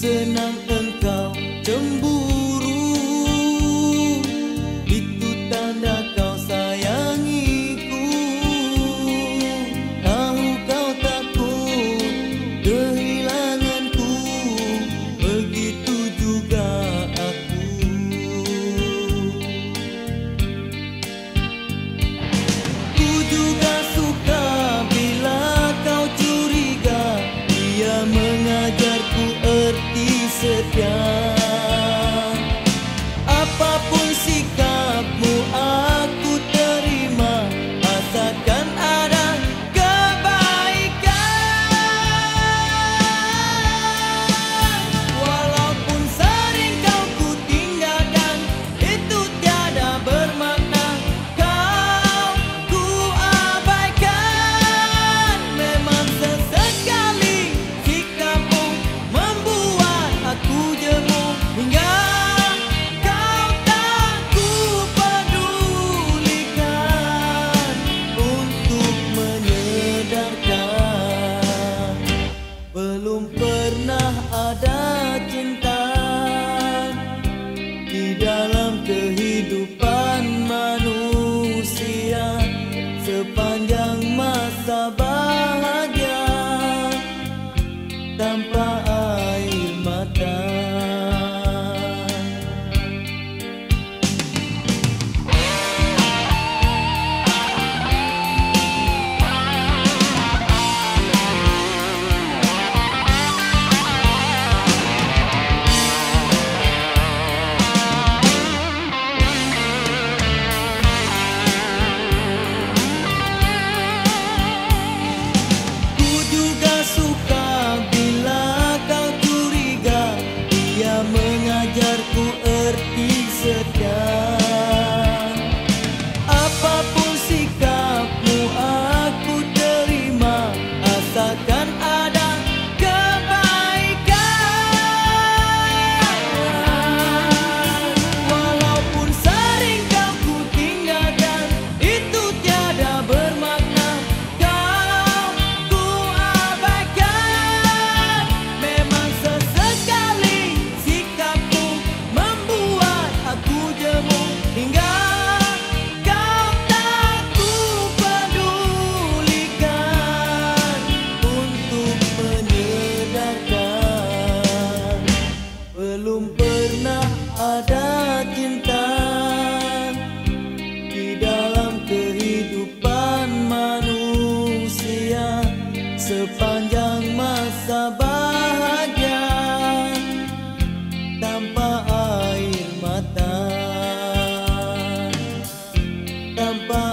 senang Belum tambah